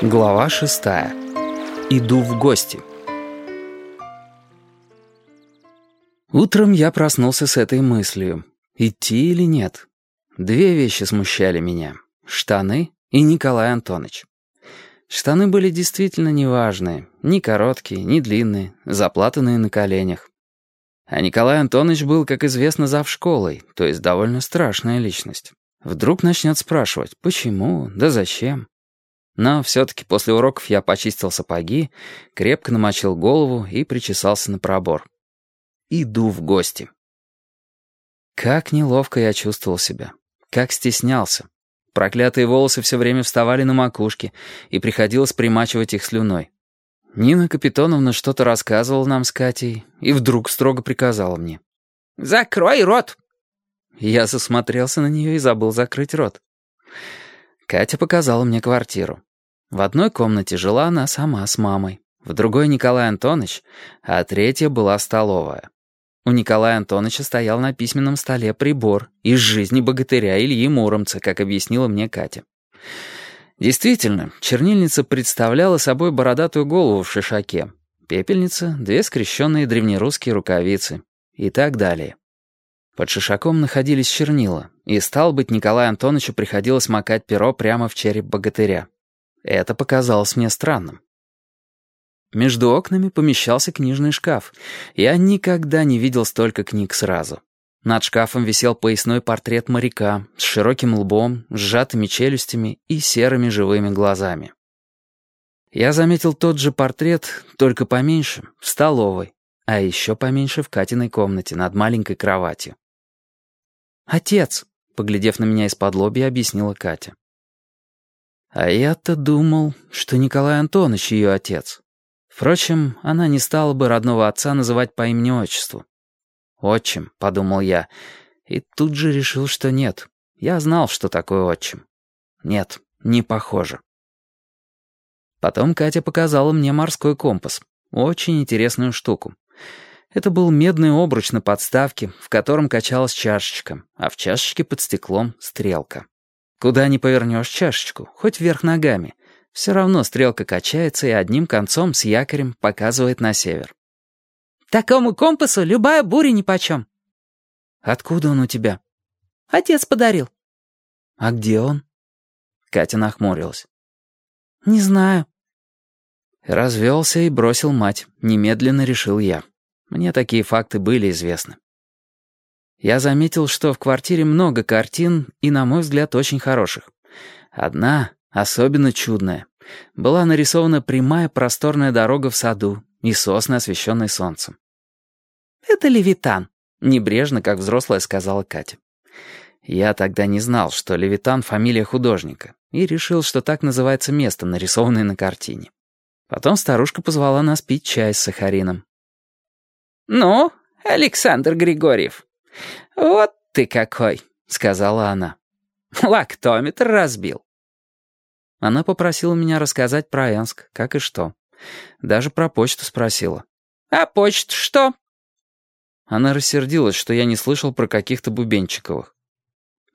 Глава шестая. Иду в гости. Утром я проснулся с этой мыслью. Идти или нет? Две вещи смущали меня. Штаны и Николай Антонович. Штаны были действительно неважные. Ни короткие, ни длинные, заплатанные на коленях. А Николай Антонович был, как известно, зав школой, то есть довольно страшная личность. Вдруг начнет спрашивать, почему, да зачем. Но все-таки после уроков я почистил сапоги, крепко намочил голову и причесался на пробор. Иду в гости. Как неловко я чувствовал себя. Как стеснялся. Проклятые волосы все время вставали на макушке, и приходилось примачивать их слюной. Нина Капитоновна что-то рассказывала нам с Катей, и вдруг строго приказала мне. «Закрой рот!» Я засмотрелся на нее и забыл закрыть рот. Катя показала мне квартиру. В одной комнате жила она сама с мамой, в другой Николай Антонович, а третья была столовая. У Николая Антоновича стоял на письменном столе прибор из жизни богатыря Ильи Муромца, как объяснила мне Катя. Действительно, чернильница представляла собой бородатую голову в шишаке, пепельница — две скрещенные древнерусские рукавицы и так далее. Под шишаком находились чернила, и, стал быть, Николаю Антоновичу приходилось макать перо прямо в череп богатыря. Это показалось мне странным. Между окнами помещался книжный шкаф. Я никогда не видел столько книг сразу. Над шкафом висел поясной портрет моряка с широким лбом, сжатыми челюстями и серыми живыми глазами. Я заметил тот же портрет, только поменьше, в столовой, а еще поменьше в Катиной комнате над маленькой кроватью. «Отец», — поглядев на меня из-под лобья, объяснила Катя. А я-то думал, что Николай Антонович ее отец. Впрочем, она не стала бы родного отца называть по имени-отчеству. «Отчим», — подумал я, и тут же решил, что нет. Я знал, что такое отчим. Нет, не похоже. Потом Катя показала мне морской компас. Очень интересную штуку. Это был медный обруч на подставке, в котором качалась чашечка, а в чашечке под стеклом стрелка. Куда ни повернешь чашечку, хоть вверх ногами, все равно стрелка качается и одним концом с якорем показывает на север. «Такому компасу любая буря нипочем». «Откуда он у тебя?» «Отец подарил». «А где он?» Катя нахмурилась. «Не знаю». Развелся и бросил мать. Немедленно решил я. Мне такие факты были известны. Я заметил, что в квартире много картин и, на мой взгляд, очень хороших. Одна, особенно чудная, была нарисована прямая просторная дорога в саду и сосны, освещенные солнцем. «Это Левитан», — небрежно, как взрослая, сказала Катя. Я тогда не знал, что Левитан — фамилия художника, и решил, что так называется место, нарисованное на картине. Потом старушка позвала нас пить чай с сахарином. «Ну, Александр Григорьев, «Вот ты какой!» — сказала она. «Лактометр разбил». Она попросила меня рассказать про Энск, как и что. Даже про почту спросила. «А почта что?» Она рассердилась, что я не слышал про каких-то Бубенчиковых.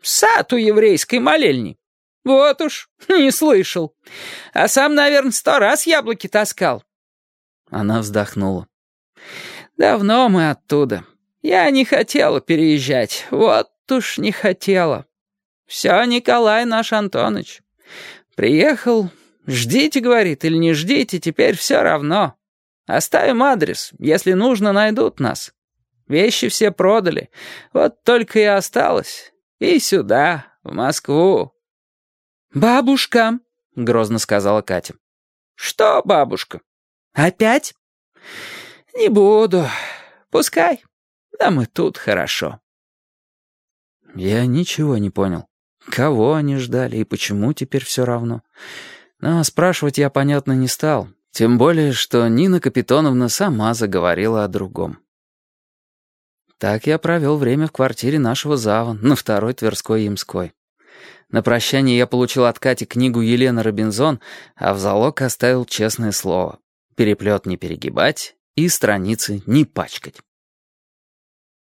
«Сад у еврейской молельни. Вот уж, не слышал. А сам, наверное, сто раз яблоки таскал». Она вздохнула. «Давно мы оттуда. Я не хотела переезжать, вот уж не хотела. Все, Николай наш Антоныч. Приехал, ждите, говорит, или не ждите, теперь все равно. Оставим адрес, если нужно, найдут нас. Вещи все продали, вот только и осталось. И сюда, в Москву. «Бабушка», — грозно сказала Катя. «Что, бабушка? Опять?» «Не буду. Пускай». Нам и тут хорошо». Я ничего не понял. Кого они ждали и почему теперь все равно? Но спрашивать я, понятно, не стал. Тем более, что Нина Капитоновна сама заговорила о другом. Так я провел время в квартире нашего зава на второй Тверской Ямской. На прощание я получил от Кати книгу Елены Робинзон, а в залог оставил честное слово. Переплет не перегибать и страницы не пачкать.